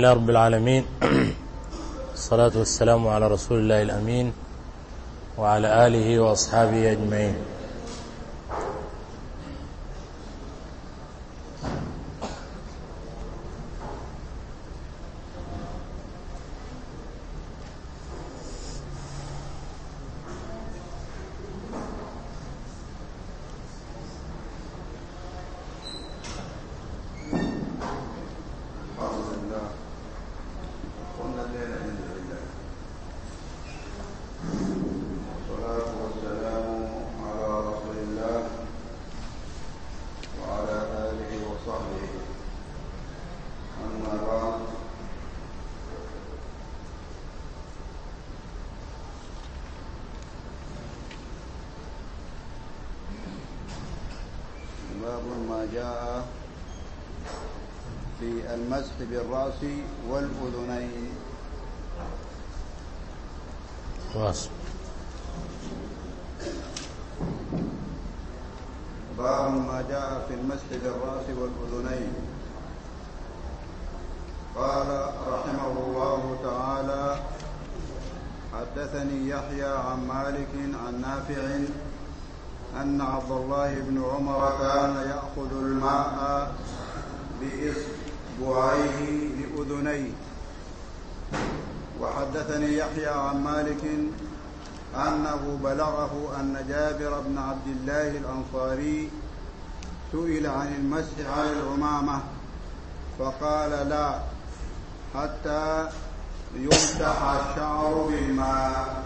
اللہ رب العالمین صلاة والسلام على رسول اللہ الامین وعلى آلہ واصحابہ اجمعین حدثني يحيى عن مالك عن نافع أن عبد الله بن عمر كان يأخذ الماء بإصبعيه لأذنيه. وحدثني يحيى عن مالك أنه بلغه أن جابر بن عبد الله الأنصاري سئل عن المسح على العمامة فقال لا حتى يمسح الشعر بالماء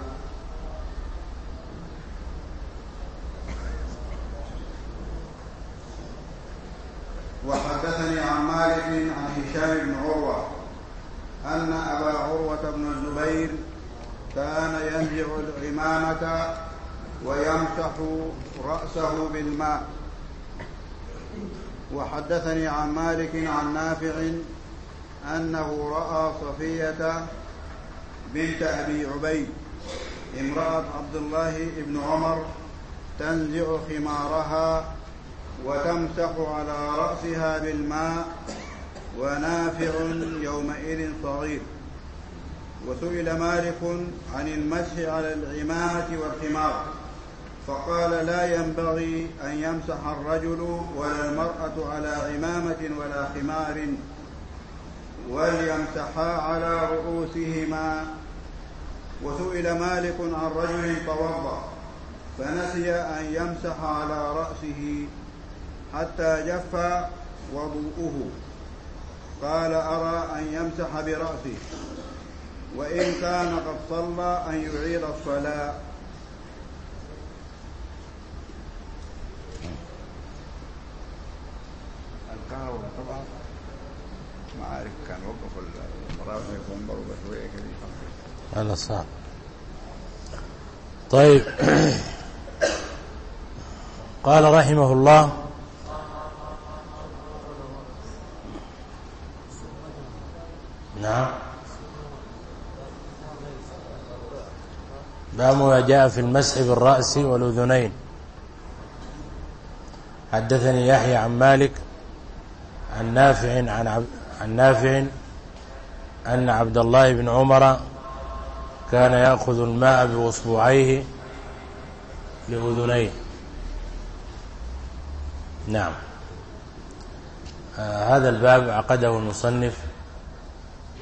وحدثني عن مالك عن هشام بن عروة أن أبا عروة بن الزبير كان ينزع العمامة ويمسح رأسه بالماء. وحدثني عن مالك عن نافع أنه رأى صفية بنت أبي عبيد امرأة عبد الله بن عمر تنزع خمارها وتمسح على رأسها بالماء ونافع يومئذ صغير. وسئل مالك عن المسح على العمامة والخمار فقال لا ينبغي أن يمسح الرجل ولا المرأة على عمامة ولا خمار. وليمسحا على رؤوسهما وسئل مالك عن رجل توضأ فنسي أن يمسح على رأسه حتى جف وضوءه قال أرى أن يمسح برأسه وإن كان قد صلى أن يعيد الصلاة القهوة طبعا. عارف كان وقف المراوح المنبر وبشوية كده هذا صعب طيب قال رحمه الله. نعم. باب ما جاء في المسح بالرأس والأذنين. حدثني يحيى عن مالك عن نافع عن, عبد عن نافع أن عبد الله بن عمر كان يأخذ الماء بأصبعيه لأذنيه. نعم. آه، هذا الباب عقده المصنف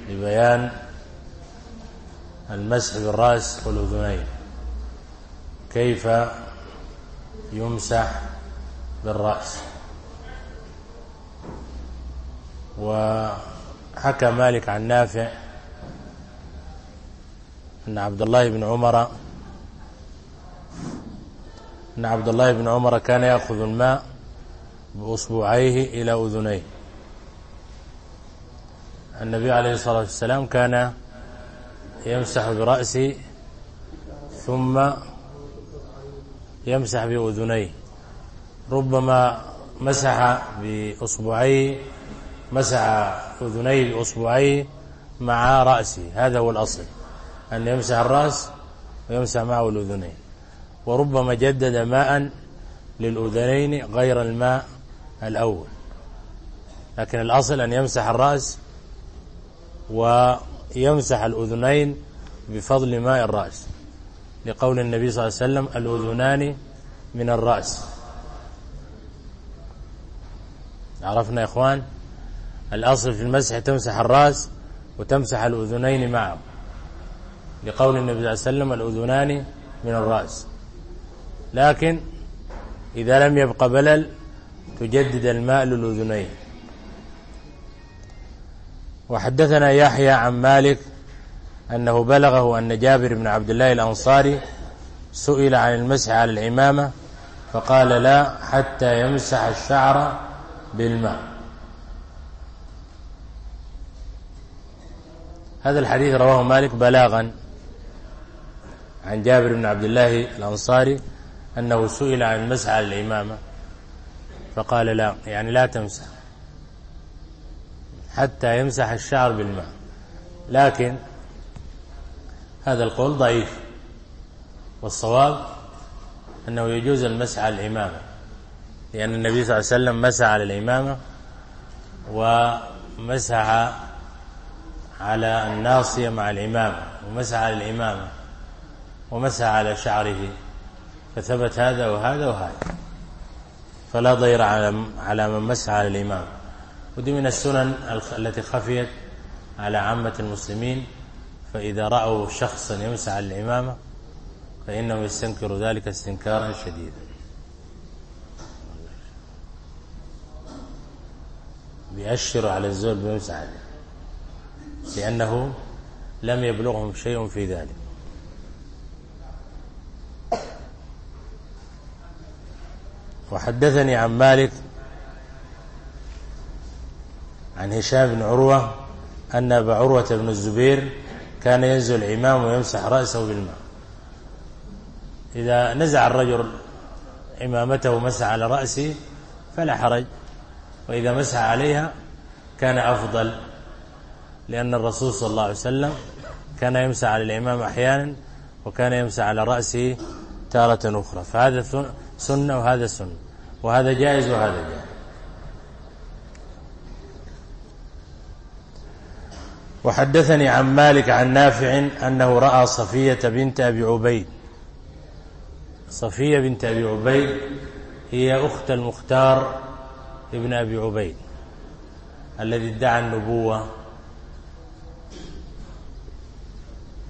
لبيان المسح بالرأس والأذنين. كيف يمسح بالرأس؟ وحكى مالك عن نافع أن عبد الله بن عمر أن عبد الله بن عمر كان يأخذ الماء بأصبعيه إلى أذنيه. النبي عليه الصلاة والسلام كان يمسح برأسه ثم يمسح بأذنيه. ربما مسح بأصبعيه مسح أذني الأصبعي مع رأسه هذا هو الأصل. أن يمسح الرأس ويمسح معه الأذنين. وربما جدد ماء للأذنين غير الماء الأول. لكن الأصل أن يمسح الرأس ويمسح الأذنين بفضل ماء الرأس. لقول النبي صلى الله عليه وسلم الأذنان من الرأس. عرفنا يا إخوان؟ الأصل في المسح تمسح الرأس وتمسح الأذنين معه. لقول النبي صلى الله عليه وسلم الأذنان من الرأس. لكن إذا لم يبقى بلل تجدد الماء للأذنين. وحدثنا يحيى عن مالك أنه بلغه أن جابر بن عبد الله الأنصاري سئل عن المسح على العمامة فقال لا حتى يمسح الشعر بالماء. هذا الحديث رواه مالك بلاغا عن جابر بن عبد الله الأنصاري أنه سئل عن المسح على الإمامة. فقال لا يعني لا تمسح. حتى يمسح الشعر بالماء. لكن هذا القول ضعيف. والصواب أنه يجوز المسح على الإمامة. لأن النبي صلى الله عليه وسلم مسح على الإمامة ومسح على الناصية مع الإمامة ومسح على الإمامة ومسح على شعره فثبت هذا وهذا وهذا. فلا ضير على على من مسح على الإمام. ودي من السنن التي خفيت على عامة المسلمين فإذا رأوا شخصا يمسح على الإمامة فإنه يستنكر ذلك استنكارا شديدا. بيأشر على الزول بيمسح عليه. لأنه لم يبلغهم شيء في ذلك. وحدثني عن مالك عن هشام بن عروة أن أبا عروة بن الزبير كان ينزل عمام ويمسح رأسه بالماء. إذا نزع الرجل عمامته ومسح على رأسه فلا حرج وإذا مسح عليها كان أفضل. لأن الرسول صلى الله عليه وسلم كان يمسى على الإمام أحيانا وكان يمسى على رأسه تارة أخرى. فهذا سنة وهذا سنة. وهذا جائز وهذا جائز. وحدثني عن مالك عن نافع أنه رأى صفية بنت أبي عبيد. صفية بنت أبي عبيد هي أخت المختار ابن أبي عبيد الذي ادعى النبوة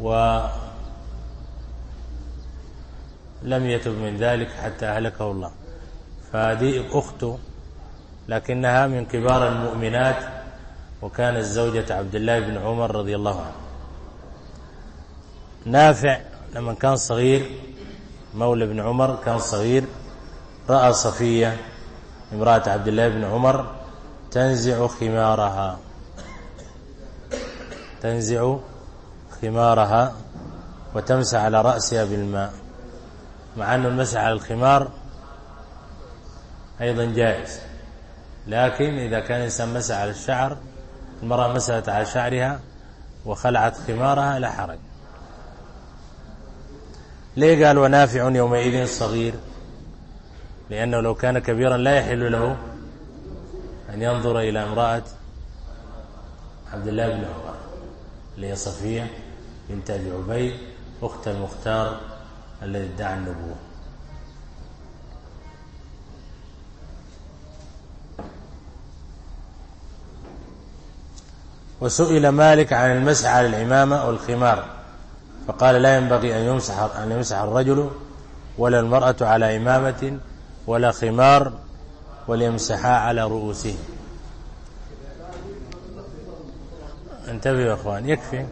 ولم يتب من ذلك حتى أهلكه الله. فهذه أخته لكنها من كبار المؤمنات وكانت زوجة عبد الله بن عمر رضي الله عنه. نافع لما كان صغير مولى بن عمر كان صغير رأى صفية امرأة عبد الله بن عمر تنزع خمارها. تنزع خمارها وتمسح على رأسها بالماء مع أن المسح على الخمار أيضا جائز. لكن إذا كان الإنسان مسح على الشعر المرأة مسحت على شعرها وخلعت خمارها لا حرج. ليه قال ونافع يومئذ صغير لأنه لو كان كبيرا لا يحل له أن ينظر إلى امرأة عبد الله بن عمر اللي هي صفية بنت أبي عبيد أخت المختار الذي ادعى النبوة. وسئل مالك عن المسح على العمامة والخمار فقال لا ينبغي أن يمسح, أن يمسح الرجل ولا المرأة على إمامة ولا خمار وليمسحا على رؤوسه. انتبهوا يا أخوان يكفي.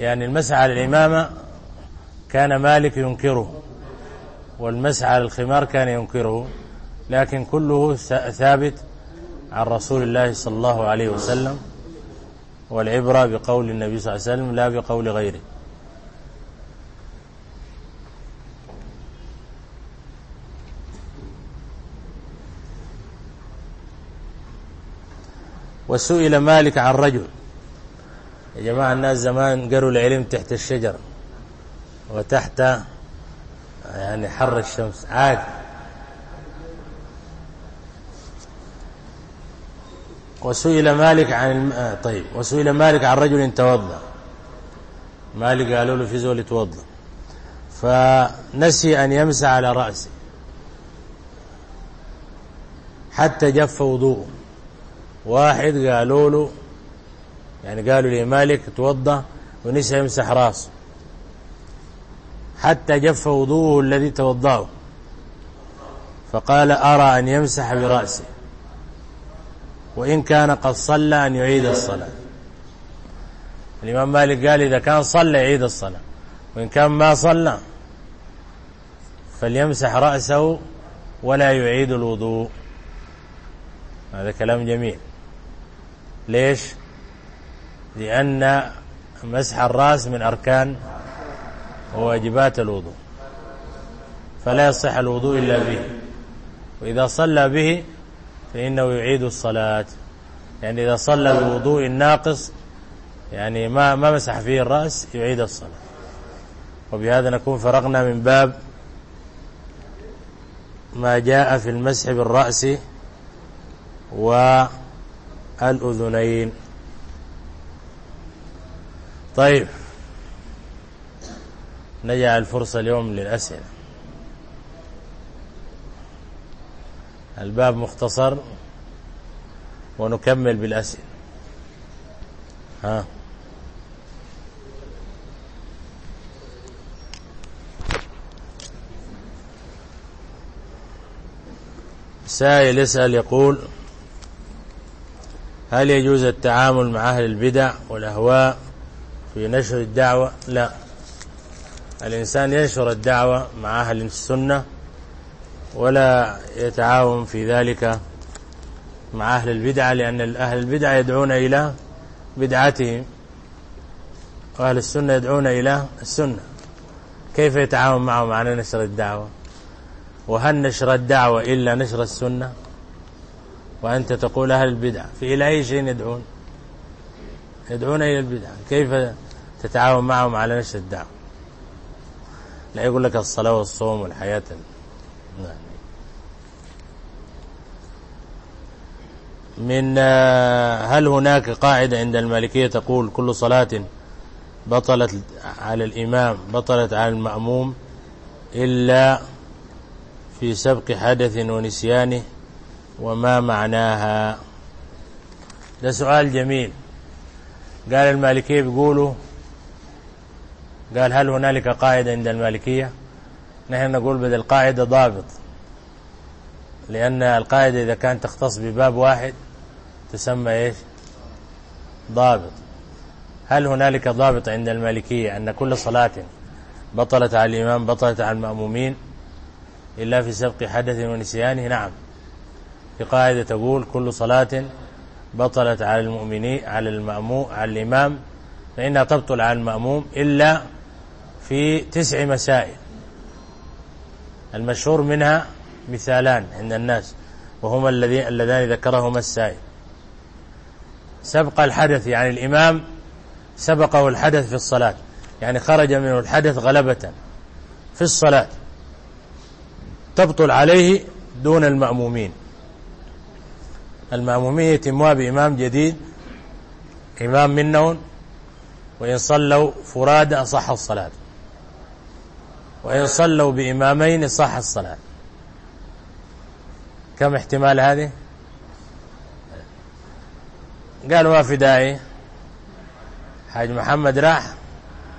يعني المسح على الإمامة كان مالك ينكره والمسح على الخمار كان ينكره لكن كله ثابت عن رسول الله صلى الله عليه وسلم والعبرة بقول النبي صلى الله عليه وسلم لا بقول غيره. وسئل مالك عن رجل يا جماعة الناس زمان قروا العلم تحت الشجر وتحت يعني حر الشمس عادي. وسئل مالك عن الم... آه، طيب. وسئل مالك عن رجل توضأ. مالك قالوا له في زول يتوضأ. فنسي أن يمسى على رأسه. حتى جف وضوءه. واحد قالوا له يعني قالوا لي مالك توضى ونسى يمسح راسه حتى جف وضوءه الذي توضأه فقال أرى أن يمسح برأسه وإن كان قد صلى أن يعيد الصلاة الإمام مالك قال إذا كان صلى يعيد الصلاة وإن كان ما صلى فليمسح رأسه ولا يعيد الوضوء هذا كلام جميل ليش؟ لأن مسح الرأس من أركان وواجبات الوضوء فلا يصح الوضوء إلا به. وإذا صلى به فإنه يعيد الصلاة. يعني إذا صلى الوضوء الناقص يعني ما ما مسح فيه الرأس يعيد الصلاة. وبهذا نكون فرغنا من باب ما جاء في المسح بالرأس والأذنين. طيب. نجعل الفرصة اليوم للأسئلة. الباب مختصر ونكمل بالأسئلة. ها؟ سائل يسأل يقول هل يجوز التعامل مع أهل البدع والأهواء في نشر الدعوة؟ لا. الإنسان ينشر الدعوة مع أهل السنة ولا يتعاون في ذلك مع أهل البدعة لأن أهل البدعة يدعون إلى بدعتهم وأهل السنة يدعون إلى السنة. كيف يتعاون معهم على نشر الدعوة؟ وهل نشر الدعوة إلا نشر السنة؟ وأنت تقول أهل البدعة في إلى أي شيء يدعون؟ يدعون إلى البدع. كيف تتعاون معهم على نشر الدعوة؟ لا يقول لك الصلاة والصوم والحياة نعم. من آه، هل هناك قاعدة عند المالكية تقول كل صلاة بطلت على الإمام بطلت على المأموم إلا في سبق حدث ونسيانه وما معناها؟ ده سؤال جميل. قال المالكية بيقولوا قال هل هنالك قاعدة عند المالكية؟ نحن نقول بدل القاعدة ضابط لأن القاعدة إذا كانت تختص بباب واحد تسمى إيش؟ ضابط. هل هنالك ضابط عند المالكية أن كل صلاة بطلت على الإمام بطلت على المأمومين إلا في سبق حدث ونسيانه؟ نعم. في قاعدة تقول كل صلاة بطلت على المؤمنين على المأموم على الإمام فإنها تبطل على المأموم إلا في تسع مسائل. المشهور منها مثالان عند الناس وهما اللذان ذكرهما السائل. سبق الحدث يعني الإمام سبقه الحدث في الصلاة يعني خرج منه الحدث غلبة في الصلاة. تبطل عليه دون المأمومين. المأمومية يتموا بإمام جديد إمام منهم وإن صلوا فرادا صح الصلاة. وإن صلوا بإمامين صح الصلاة. كم احتمال هذه؟ قالوا ما في داعي. حاج محمد راح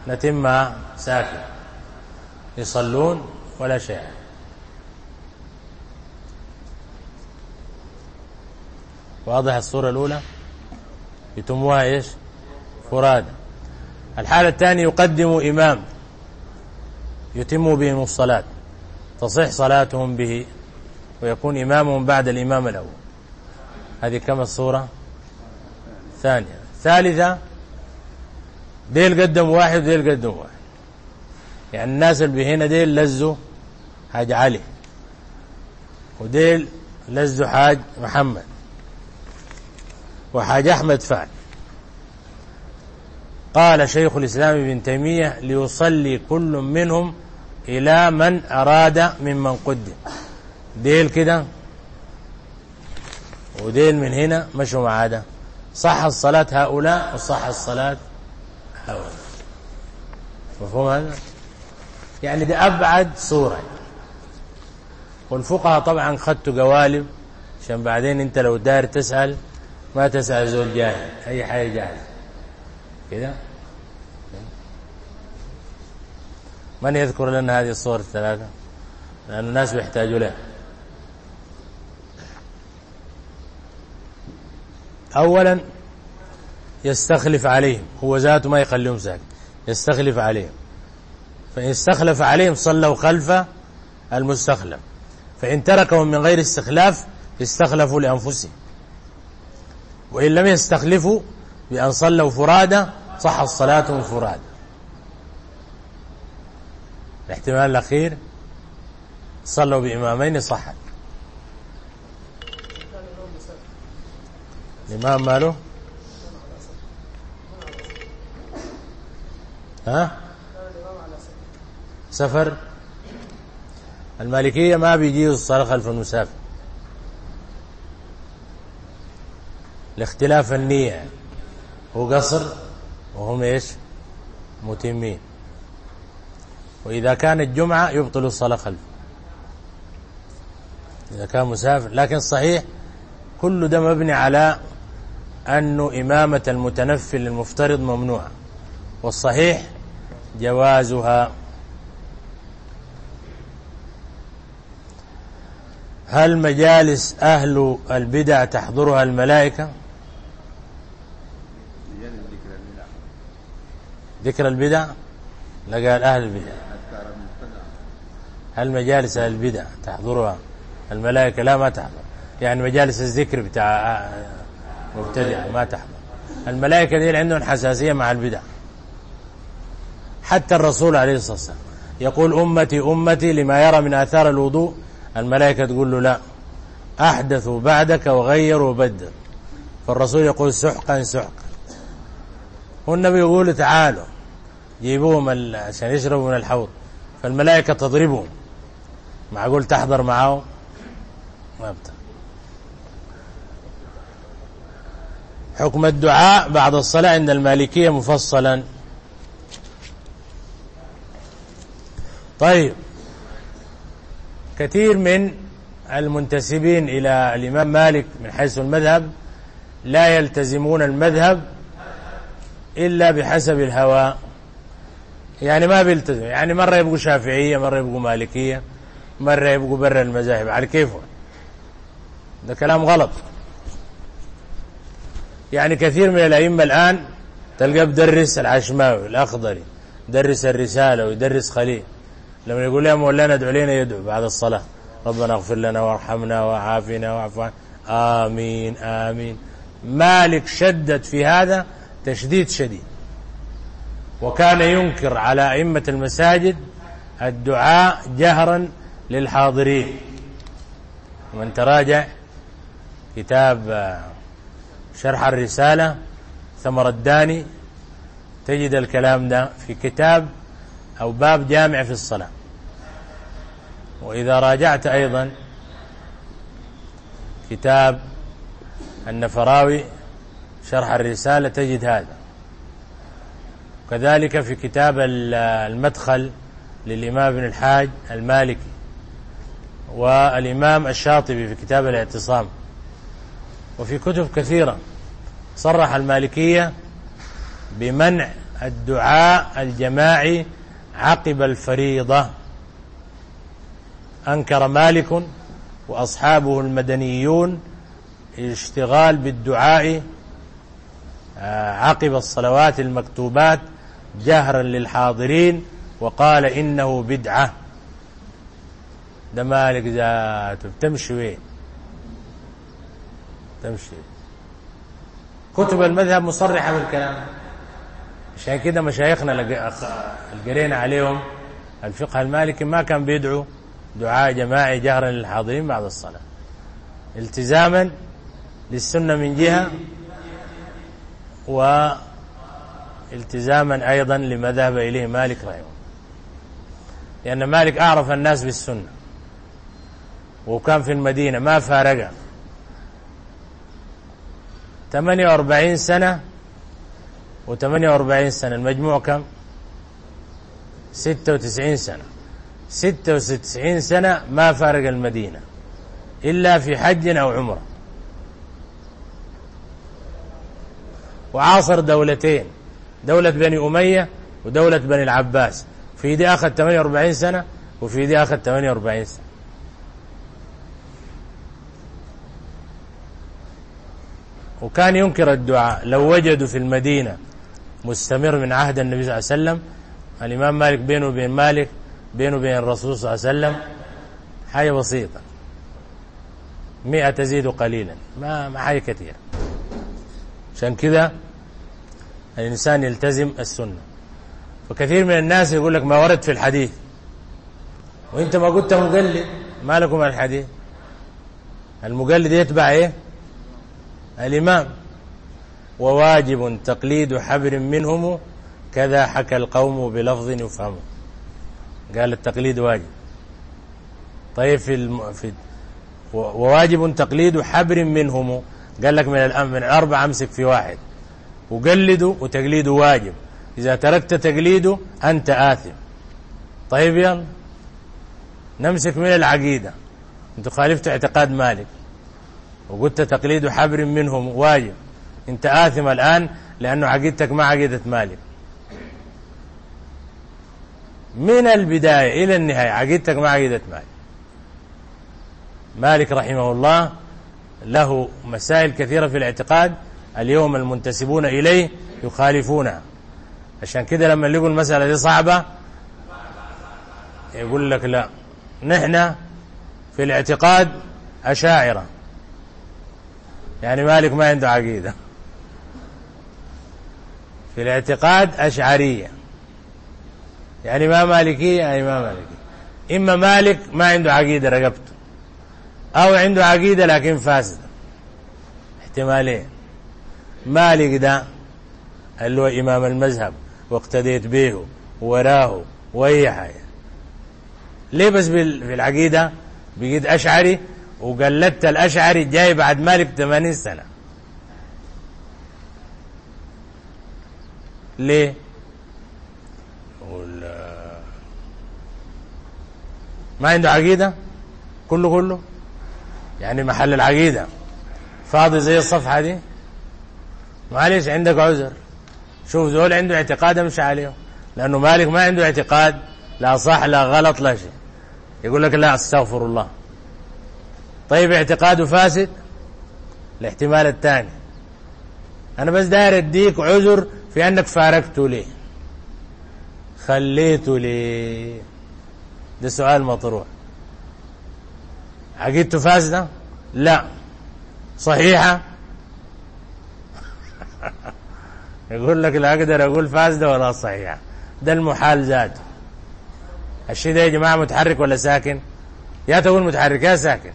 نتمها ساكن. يصلون ولا شيء. واضح الصورة الأولى؟ يتموها إيش؟ فراد الحالة الثانية يقدم إمام. يتم بهم الصلاة. تصح صلاتهم به ويكون إمامهم بعد الإمام الأول. هذه كما الصورة؟ ثانية. ثالثة ديل قدم واحد وديل قدم واحد. يعني الناس اللي بهنا ديل لزوا حاج علي وديل لزوا حاج محمد. وحاج أحمد فعل. قال شيخ الإسلام ابن تيمية ليصلي كل منهم إلى من أراد ممن قدم ديل كده؟ وديل من هنا مشوا مع هذا صح الصلاة هؤلاء وصح الصلاة هؤلاء. مفهوم هذا؟ يعني ده أبعد صورة. والفقهاء طبعا خدت قوالب عشان بعدين انت لو داير تسأل ما تسأل زول جاهل أي حاجة جاهل كذا من يذكر لنا هذه الصور الثلاثة؟ لأن الناس بيحتاجوا لها. أولا يستخلف عليهم. هو ذاته ما يخليهم ساكت. يستخلف عليهم. فإن استخلف عليهم صلوا خلف المستخلف. فإن تركهم من غير استخلاف استخلفوا لأنفسهم. وإن لم يستخلفوا بأن صلوا فرادا صحت صلاتهم فرادا الاحتمال الأخير صلوا بإمامين صحت الإمام ماله؟ ها؟ سفر؟ المالكية ما بيجيز الصلاة خلف المسافر. لاختلاف النية. وقصر وهم إيش؟ متمين. وإذا كان الجمعة يبطل الصلاة خلفه. إذا كان مسافر لكن صحيح كل ده مبني على أنه إمامة المتنفل المفترض ممنوعة. والصحيح جوازها. هل مجالس أهل البدع تحضرها الملائكة؟ ذكر البدع لقال أهل البدع. هل مجالس البدع تحضرها؟ الملائكة لا ما تحضر. يعني مجالس الذكر بتاع مبتدع ما تحضر. الملائكة دي عندهم حساسية مع البدع. حتى الرسول عليه الصلاة والسلام يقول أمتي أمتي لما يرى من آثار الوضوء الملائكة تقول له لا. أحدثوا بعدك وغيروا وبدل فالرسول يقول سحقا سحقا. والنبي يقول تعالوا جيبوهم عشان يشربوا من الحوض فالملائكة تضربهم. معقول تحضر معاهم. ما بتاع حكم الدعاء بعد الصلاة عند المالكية مفصلا. طيب. كثير من المنتسبين إلى الإمام مالك من حيث المذهب لا يلتزمون المذهب إلا بحسب الهوى. يعني ما بيلتزم. يعني مرة يبقوا شافعية مرة يبقوا مالكية مرة يبقوا برا المذاهب. على كيفه؟ ده كلام غلط. يعني كثير من الأئمة الآن تلقاه بدرس العشماوي الأخضري درس الرسالة ويدرس خليل. لما يقول لهم مولانا ادعوا لنا يدعو بعد الصلاة. ربنا اغفر لنا وارحمنا وعافنا وعفونا. آمين آمين. مالك شدد في هذا تشديد شديد. وكان ينكر على أئمة المساجد الدعاء جهرا للحاضرين. ومن تراجع كتاب شرح الرسالة ثمر الداني تجد الكلام ده في كتاب أو باب جامع في الصلاة. وإذا راجعت أيضا كتاب النفراوي شرح الرسالة تجد هذا. كذلك في كتاب المدخل للإمام ابن الحاج المالكي والإمام الشاطبي في كتاب الاعتصام. وفي كتب كثيرة صرح المالكية بمنع الدعاء الجماعي عقب الفريضة. أنكر مالك وأصحابه المدنيون الاشتغال بالدعاء آه، عقب الصلوات المكتوبات جهرا للحاضرين وقال إنه بدعة. ده مالك ذاته. تمشي وين؟ تمشي. كتب المذهب مصرحة بالكلام. عشان كده مشايخنا القرينا عليهم. الفقه المالكي ما كان بيدعو دعاء جماعي جهرا للحاضرين بعد الصلاة. التزاما للسنة من جهة والتزاما أيضا لما ذهب إليه مالك رحمه لأن مالك أعرف الناس بالسنة. وكان في المدينة ما فارق 48 سنة و48 سنة. المجموع كم؟ 96 سنة. 96 سنة ما فارق المدينة. إلا في حج أو عمرة. وعاصر دولتين. دولة بني أمية ودولة بني العباس. في دي أخذ 48 سنة وفي دي أخذ 48 سنة. وكان ينكر الدعاء. لو وجدوا في المدينة مستمر من عهد النبي صلى الله عليه وسلم الإمام مالك بينه وبين مالك بينه وبين الرسول صلى الله عليه وسلم حاجة بسيطة. مئة تزيد قليلا. ما ما حاجة كثيرة. عشان كده الإنسان يلتزم السنة. فكثير من الناس يقول لك ما ورد في الحديث. وإنت ما قلت مقلد ما لكم الحديث. المقلد يتبع إيه؟ الإمام. وواجب تقليد حبر منهم كذا حكى القوم بلفظ يفهمه. قال التقليد واجب. طيب في الم... في وواجب تقليد حبر منهم قال لك من الآن من أربع أمسك في واحد. وقلده وتقليده واجب. إذا تركت تقليده أنت آثم. طيب يلا. نمسك من العقيدة. أنت خالفت اعتقاد مالك. وقلت تقليد حبر منهم واجب. أنت آثم الآن لأنه عقيدتك ما عقيدة مالك. من البداية إلى النهاية عقيدتك ما عقيدة مالك. مالك رحمه الله له مسائل كثيرة في الاعتقاد اليوم المنتسبون إليه يخالفونها عشان كده لما يقول المسألة دي صعبة يقول لك لا. نحن في الاعتقاد أشاعرة. يعني مالك ما عنده عقيدة. في الاعتقاد أشعرية. يعني ما مالكية يعني ما مالكية. إما مالك ما عنده عقيدة رقبته. أو عنده عقيدة لكن فاسدة احتمالين مالك ده اللي هو إمام المذهب واقتديت به وراه وأي حاجة ليه بس في العقيدة بقيت أشعري وقلدت الأشعري جاي بعد مالك 80 سنة. ليه؟ آه، ما عنده عقيدة؟ كله كله؟ يعني محل العقيدة. فاضي زي الصفحة دي؟ معلش عندك عذر. شوف زول عنده اعتقاد مش عليه. لأنه مالك ما عنده اعتقاد لا صح لا غلط لا شيء. يقول لك لا أستغفر الله. طيب اعتقاده فاسد؟ الاحتمال الثاني. أنا بس داير أديك عذر في أنك فارقته ليه. خليته ليه. ده سؤال مطروح. عقيدته فاسدة لا. صحيحة يقول لك لا أقدر أقول فاسدة ولا صحيحة ده المحال ذاته الشيء ده يا جماعة متحرك ولا ساكن يا تقول متحرك يا ساكن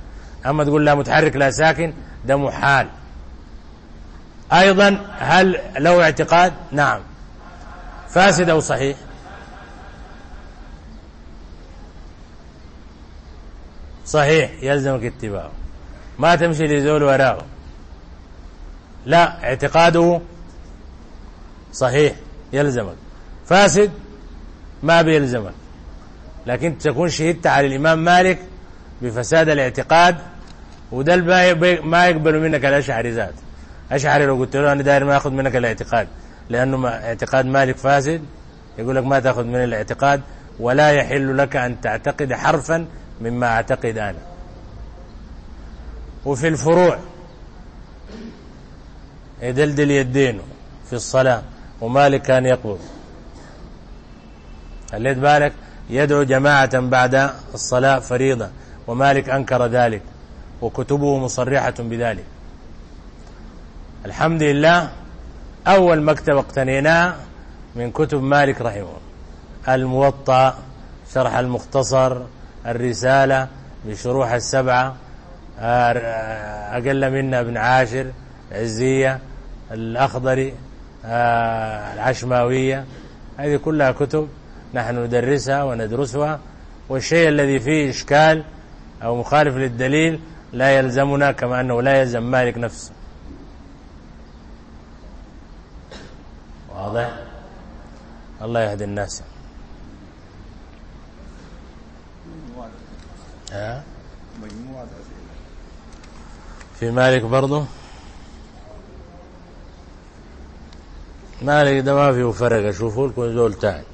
أما تقول لا متحرك لا ساكن ده محال. أيضا هل له اعتقاد؟ نعم. فاسد أو صحيح صحيح يلزمك اتباعه ما تمشي لزول وراءه لا اعتقاده صحيح يلزمك فاسد ما بيلزمك لكن تكون شهدت على الإمام مالك بفساد الاعتقاد وده ما يقبل منك الأشعري ذات. أشعري لو قلت له أنا داير ما أخذ منك الاعتقاد لأنه اعتقاد مالك فاسد يقول لك ما تأخذ من الاعتقاد ولا يحل لك أن تعتقد حرفا مما أعتقد أنا. وفي الفروع يدلدل يدينه في الصلاة ومالك كان يقبض. خليت بالك؟ يدعو جماعة بعد الصلاة فريضة ومالك أنكر ذلك وكتبه مصرحة بذلك. الحمد لله أول مكتبة اقتنيناه من كتب مالك رحمه الموطأ شرح المختصر الرسالة بشروح السبعة آه، أقل منا ابن عاشر عزية الأخضري آه، العشماوية. هذه كلها كتب نحن ندرسها وندرسها والشيء الذي فيه إشكال أو مخالف للدليل لا يلزمنا كما أنه لا يلزم مالك نفسه. واضح؟ الله يهدي الناس. في مالك برضه مالك ده ما فيه فرق اشوفوا لكم زول تاني.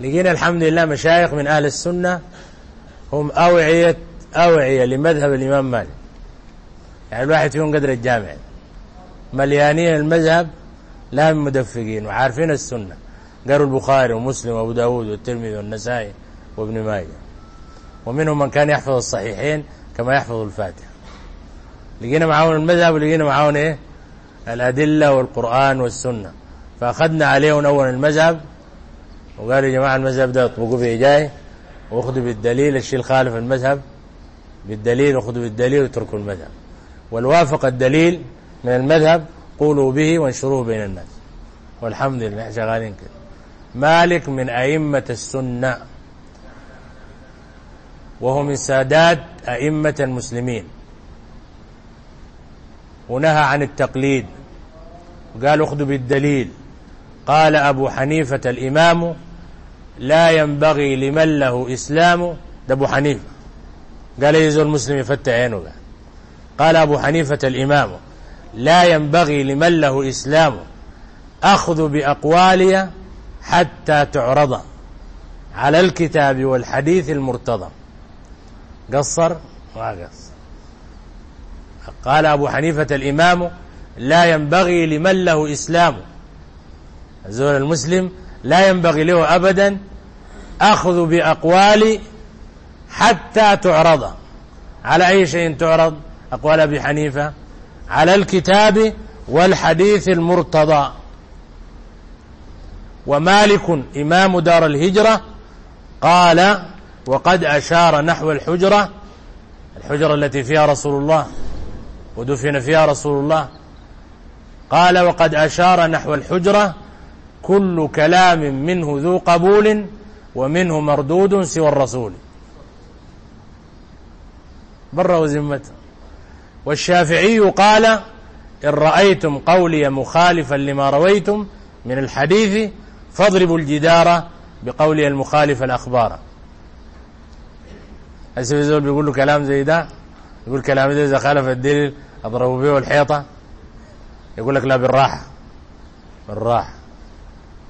لقينا الحمد لله مشايخ من أهل السنة هم أوعية أوعية لمذهب الإمام مالك. يعني الواحد فيهم قدر الجامع. مليانين المذهب لا من مدفقين وعارفين السنة. قالوا البخاري ومسلم وأبو داود والترمذي والنسائي وابن ماجه. ومنهم من كان يحفظ الصحيحين كما يحفظ الفاتحة. لقينا معاون المذهب ولقينا معاون إيه؟ الأدلة والقرآن والسنة. فأخذنا عليهم أولا المذهب وقالوا يا جماعة المذهب ده اطبقوا فيه جاي وأخذوا بالدليل الشيء الخالف المذهب بالدليل واخدوا بالدليل واتركوا المذهب. والوافق الدليل من المذهب قولوا به وانشروه بين الناس. والحمد لله. إحنا شغالين كده. مالك من أئمة السنة. وهو من سادات أئمة المسلمين. ونهى عن التقليد. وقال اخذوا بالدليل قال أبو حنيفة الإمام لا ينبغي لمن له إسلام ده أبو حنيفة. قال يزول المسلم يفتح عينه قال أبو حنيفة الإمام لا ينبغي لمن له إسلام أخذ بأقوالي حتى تعرض على الكتاب والحديث المرتضى. قصر؟ ما قصر. قال أبو حنيفة الإمام لا ينبغي لمن له إسلام. زول المسلم لا ينبغي له أبدا أخذ بأقوالي حتى تعرض. على أي شيء تعرض؟ أقوال أبي حنيفة. على الكتاب والحديث المرتضى. ومالك إمام دار الهجرة قال وقد أشار نحو الحجرة الحجرة التي فيها رسول الله ودفن فيها رسول الله. قال وقد أشار نحو الحجرة كل كلام منه ذو قبول ومنه مردود سوى الرسول. بر وزمته والشافعي قال إن رأيتم قولي مخالفا لما رويتم من الحديث فاضربوا الجدار بقولي المخالف الأخبار. هسه زول بيقول له كلام زي ده؟ يقول كلام ده إذا خالف الدليل أضربوا به الحيطة يقول لك لا بالراحة. بالراحة.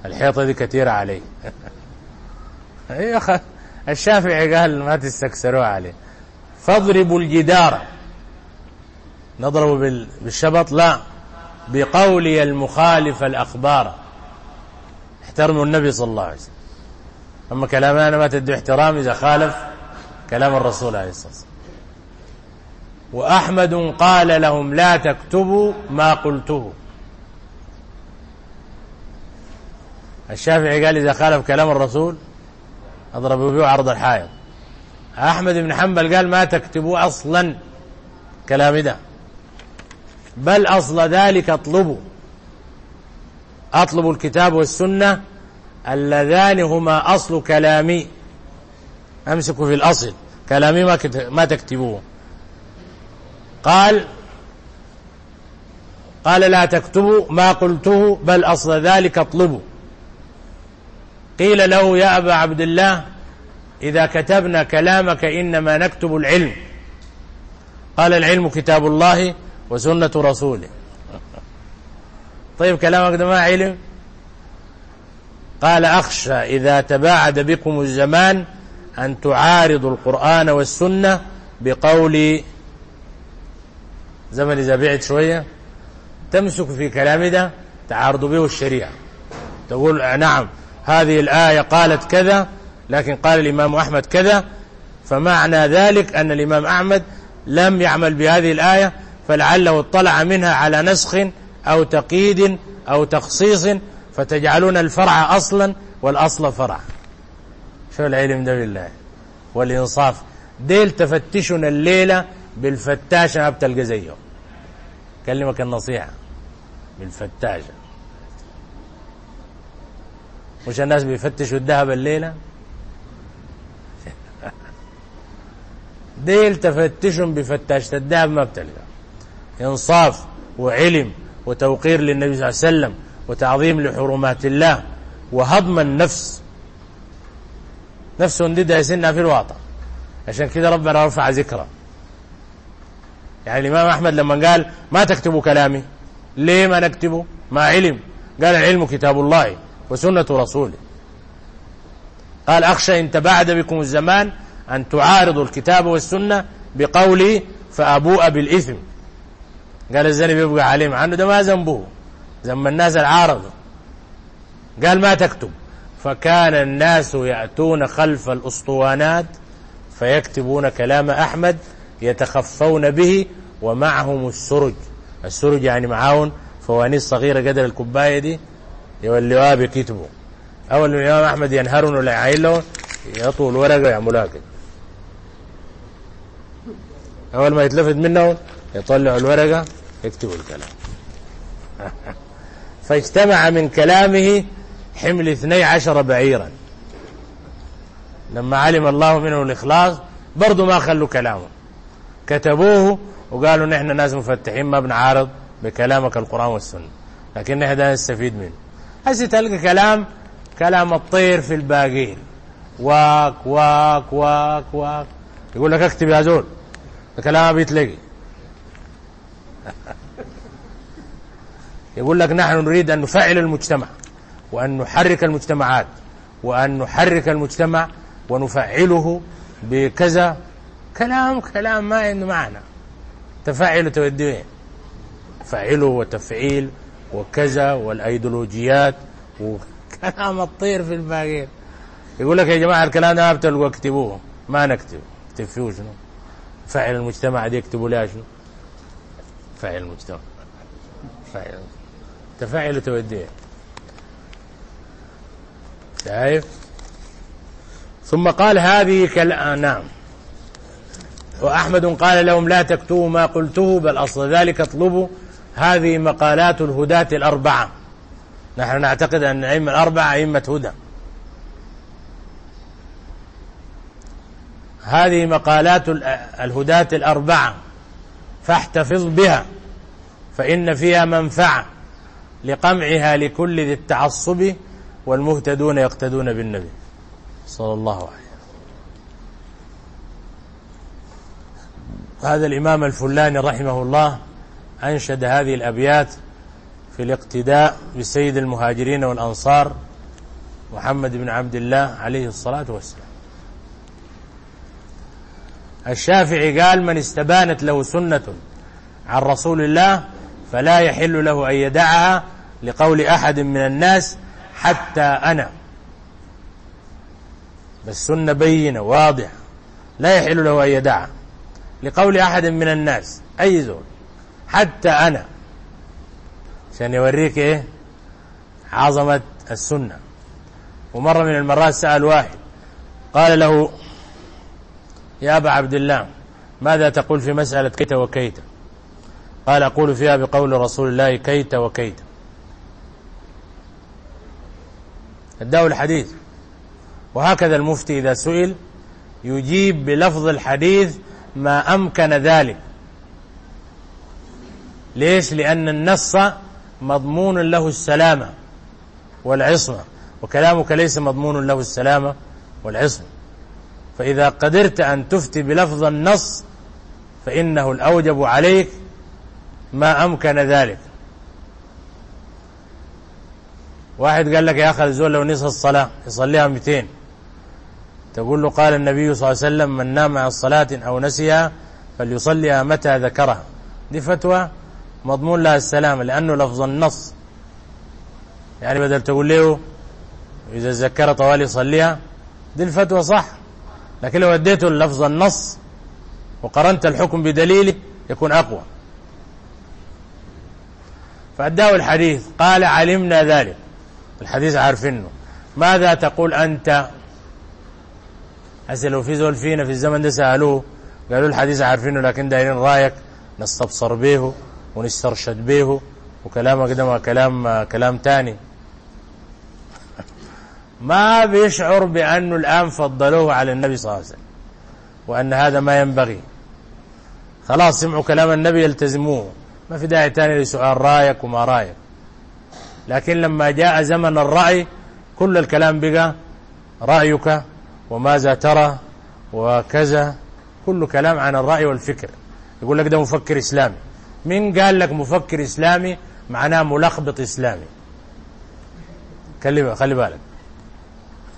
الحيطة دي كثيرة علي الشافعي قال ما تستكسروا عليه. فاضربوا الجدار نضرب بالشبط لا. بقولي المخالف الأخبار. احترموا النبي صلى الله عليه وسلم. أما كلامنا ما تدعو احترام إذا خالف كلام الرسول عليه الصلاة والسلام. وأحمد قال لهم لا تكتبوا ما قلته الشافعي قال إذا خالف كلام الرسول أضربوا به عرض الحائط. أحمد بن حنبل قال ما تكتبوا أصلا كلام ده. بل أصل ذلك اطلبوا أطلب الكتاب والسنة اللذان هما أصل كلامي. أمسكوا في الأصل. كلامي ما, ما تكتبوه. قال قال لا تكتبوا ما قلته بل أصل ذلك اطلبوا قيل له يا أبا عبد الله إذا كتبنا كلامك إنما نكتب العلم. قال العلم كتاب الله وسنة رسوله. طيب كلامك ده ما علم؟ قال أخشى إذا تباعد بكم الزمان أن تعارضوا القرآن والسنة بقول زمن إذا بعد شوية تمسك في كلام ده تعارض به الشريعة. تقول نعم هذه الآية قالت كذا لكن قال الإمام أحمد كذا فمعنى ذلك أن الإمام أحمد لم يعمل بهذه الآية فلعله اطلع منها على نسخ أو تقييد أو تخصيص فتجعلون الفرع أصلا والأصل فرع. شو العلم ده بالله؟ والإنصاف. ديل تفتشنا الليلة بالفتاشة ما بتلقى زيه. كلمك النصيحة. بالفتاشة. مش الناس بيفتشوا الذهب الليلة؟ ديل تفتشهم بفتاشة الذهب ما بتلقى. انصاف وعلم وتوقير للنبي صلى الله عليه وسلم وتعظيم لحرمات الله وهضم النفس. نفس دي دايسنا في الواطن عشان كده ربنا رفع ذكرى يعني الإمام أحمد لما قال ما تكتبوا كلامي؟ ليه ما نكتبه ما علم؟ قال العلم كتاب الله وسنة رسوله. قال أخشى إن تباعد بكم الزمان أن تعارضوا الكتاب والسنة بقولي فأبوء بالإثم. قال الزنب يبقى عليهم. عنه ده ما ذنبه. زنب الناس العارضة قال ما تكتب. فكان الناس يأتون خلف الأسطوانات فيكتبون كلام أحمد يتخفون به ومعهم السرج. السرج يعني معاون فوانيس صغيرة قدر الكباية دي يولوها بكتبه أول من الإمام أحمد ينهرون ولا له يطوي الورقة ويعملوها كده أول ما يتلفت منه يطلعوا الورقة اكتبوا الكلام. فاجتمع من كلامه حمل اثني عشر بعيرا. لما علم الله منه الإخلاص برضو ما خلوا كلامه. كتبوه وقالوا نحن ناس مفتحين ما بنعارض بكلامك القرآن والسنة. لكن نحن ده نستفيد منه. هسه تلقى كلام كلام الطير في الباقين. واك واك واك واك. يقول لك اكتب يا زول. الكلام بيتلقي يقول لك نحن نريد أن نفعل المجتمع وأن نحرك المجتمعات وأن نحرك المجتمع ونفعله بكذا كلام كلام ما عنده معنى. تفعل توديه فعله وتفعيل وكذا والأيديولوجيات وكلام الطير في الباقين. يقول لك يا جماعة الكلام ده ما بتلقوا اكتبوه. ما نكتب اكتب فيه شنو؟ فعل المجتمع دي اكتبوا لها شنو؟ فاعل مجتمع. فاعل تفاعل توديه شايف؟ ثم قال هذه كالآنام آه، نعم. وأحمد قال لهم لا تكتبوا ما قلته بل أصل ذلك اطلبوا هذه مقالات الهداة الأربعة. نحن نعتقد أن الأئمة الأربعة أئمة هدى. هذه مقالات الهداة الأربعة. فاحتفظ بها فإن فيها منفعة لقمعها لكل ذي التعصب والمهتدون يقتدون بالنبي. صلى الله عليه وسلم. هذا الإمام الفلاني رحمه الله أنشد هذه الأبيات في الاقتداء بسيد المهاجرين والأنصار محمد بن عبد الله عليه الصلاة والسلام. الشافعي قال من استبانت له سنة عن رسول الله فلا يحل له أن يدعها لقول أحد من الناس حتى أنا. بس سنة بينة واضحة. لا يحل له أن يدعها لقول أحد من الناس أي زول حتى أنا. عشان يوريك إيه؟ عظمة السنة. ومرة من المرات سأل واحد قال له يا أبا عبد الله ماذا تقول في مسألة كيت وكيت؟ قال أقول فيها بقول رسول الله كيت وكيت. اداه الحديث. وهكذا المفتي إذا سئل يجيب بلفظ الحديث ما أمكن ذلك. ليش؟ لأن النص مضمون له السلامة والعصمة وكلامك ليس مضمون له السلامة والعصمة. فإذا قدرت أن تفتي بلفظ النص فإنه الأوجب عليك ما أمكن ذلك. واحد قال لك يا أخي الزول لو نصف الصلاة يصليها 200 تقول له قال النبي صلى الله عليه وسلم من نام على صلاة أو نسيها فليصليها متى ذكرها. دي فتوى مضمون لها السلام لأنه لفظ النص. يعني بدل تقول له إذا ذكر طوال يصليها دي الفتوى صح. لكن لو اديته لفظ النص وقرنت الحكم بدليله يكون أقوى. فأداه الحديث قال علمنا ذلك. الحديث عارفينه ماذا تقول أنت؟ هسه لو في زول فينا في الزمن ده سألوه قالوا الحديث عارفينه لكن دايرين رأيك. نستبصر به ونسترشد به وكلامك ده كلام كلام تاني. ما بيشعر بأنه الآن فضلوه على النبي صلى الله عليه وسلم وأن هذا ما ينبغي. خلاص سمعوا كلام النبي يلتزموه. ما في داعي تاني لسؤال رأيك وما رأيك. لكن لما جاء زمن الرأي كل الكلام بقى رأيك وماذا ترى وكذا. كل كلام عن الرأي والفكر. يقول لك ده مفكر إسلامي. مين قال لك مفكر إسلامي؟ معناه ملخبط إسلامي. خلي بالك.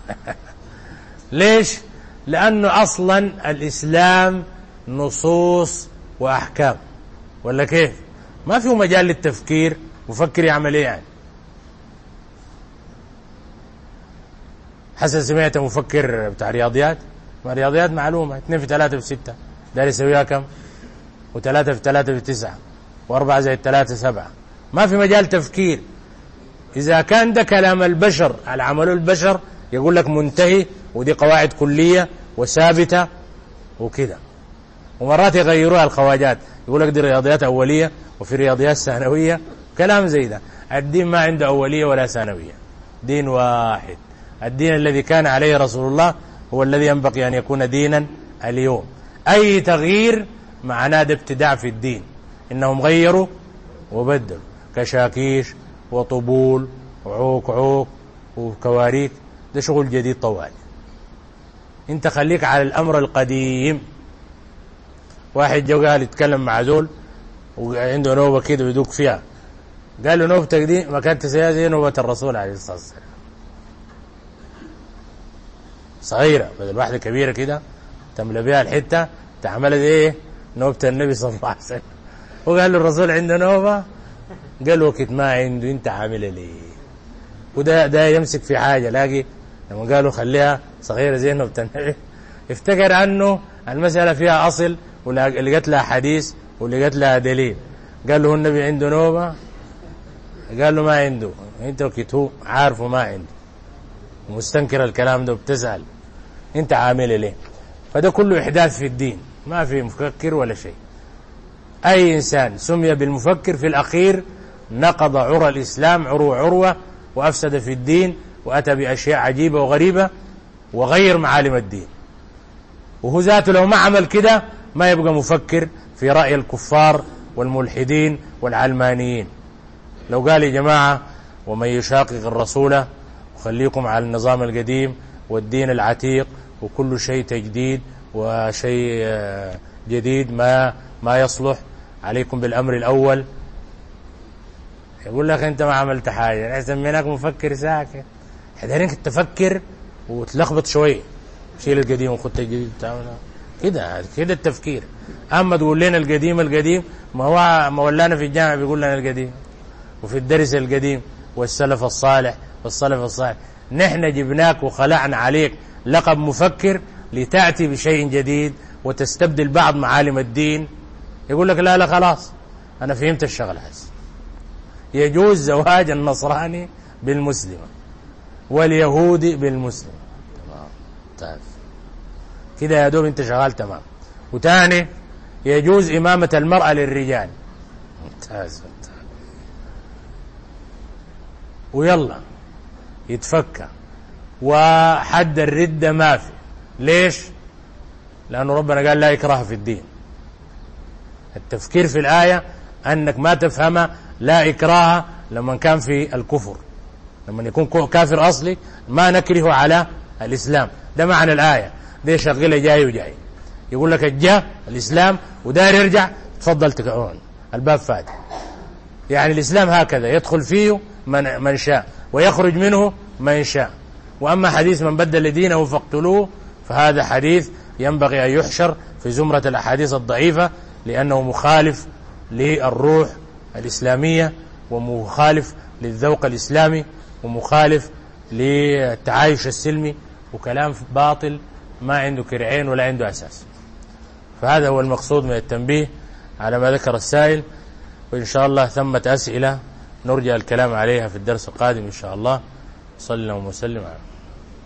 ليش؟ لأنه أصلا الإسلام نصوص وأحكام. ولا كيف؟ ما في مجال للتفكير. مفكر يعمل إيه يعني؟ حسن سمعت مفكر بتاع رياضيات ما رياضيات معلومة. 2 في 3 في 6 داري يسويها كم؟ و3 في 3 في 9 و4 زي 3 7 ما في مجال تفكير. إذا كان ده كلام البشر على عمله البشر يقول لك منتهي ودي قواعد كلية وثابتة وكده ومرات يغيروها الخواجات. يقول لك دي رياضيات أولية وفي رياضيات ثانوية كلام زي ده. الدين ما عنده أولية ولا ثانوية. دين واحد. الدين الذي كان عليه رسول الله هو الذي ينبغي أن يكون دينا اليوم. أي تغيير معناه ده ابتداع في الدين. إنهم غيروا وبدلوا. كشاكيش وطبول وعوك عوك وكواريك. ده شغل جديد طوال. انت خليك على الأمر القديم. واحد جو قال يتكلم مع زول وعنده نوبة كده بيدوق فيها. قال له نوبتك دي ما كانت سيئه زي نوبة الرسول عليه الصلاة والسلام. صغيرة بدل واحدة كبيرة كده تملى بها الحتة تعملها زي إيه؟ نوبة النبي صلى الله عليه وسلم. وقال له الرسول عنده نوبة؟ قال له وكت ما عنده انت عامل إيه ليه؟ وده ده يمسك في حاجة لاقي لما قالوا خليها صغيرة زينه وبتنعي افتكر أنه المسألة فيها أصل ولقت لها حديث ولقت لها دليل. قال له النبي عنده نوبة؟ قال له ما عنده. أنت وكتهو عارفه ما عنده. مستنكر الكلام ده وبتسأل. أنت عامل ليه فده كله إحداث في الدين. ما في مفكر ولا شيء. أي إنسان سمي بالمفكر في الأخير نقض عرى الإسلام عرو عروة وأفسد في الدين وأتى بأشياء عجيبة وغريبة وغير معالم الدين. وهو ذاته لو ما عمل كده ما يبقى مفكر في رأي الكفار والملحدين والعلمانيين. لو قال يا جماعة ومن يشاقق الرسول وخليكم على النظام القديم والدين العتيق وكل شيء تجديد وشيء آه، جديد ما ما يصلح عليكم بالأمر الأول. يقول لك أنت ما عملت حاجة سميناك مفكر ساكت. يعني انك تفكر وتلخبط شوية شيل القديم وخد الجديد بتاعنا كده كده التفكير. اما تقول لنا القديم القديم ما هو مولانا في الجامع بيقول لنا القديم. وفي الدرس القديم والسلف الصالح والسلف الصالح. نحن جبناك وخلعنا عليك لقب مفكر لتأتي بشيء جديد وتستبدل بعض معالم الدين. يقول لك لا لا خلاص. أنا فهمت الشغلة هسه يجوز زواج النصراني بالمسلمة. واليهودي بالمسلم. تمام. طيب. كده يا دوب انت شغال تمام. وتاني يجوز إمامة المرأة للرجال. ممتاز ممتاز. ويلا يتفكى. وحد الردة ما في. ليش؟ لأنه ربنا قال لا إكراه في الدين. التفكير في الآية أنك ما تفهمها لا إكراها لما كان في الكفر. لما يكون كافر أصلي ما نكره على الإسلام. ده معنى الآية. ده شغلة جاي وجاي. يقول لك جاء الإسلام وداير يرجع تفضل تقعون. الباب فاتح يعني الإسلام هكذا يدخل فيه من, من شاء ويخرج منه من شاء. وأما حديث من بدل دينه فاقتلوه فهذا حديث ينبغي أن يحشر في زمرة الأحاديث الضعيفة لأنه مخالف للروح الإسلامية ومخالف للذوق الإسلامي ومخالف للتعايش السلمي وكلام باطل ما عنده كرعين ولا عنده أساس. فهذا هو المقصود من التنبيه على ما ذكر السائل وإن شاء الله ثمة أسئلة نرجع الكلام عليها في الدرس القادم إن شاء الله. صلى الله وسلم عليه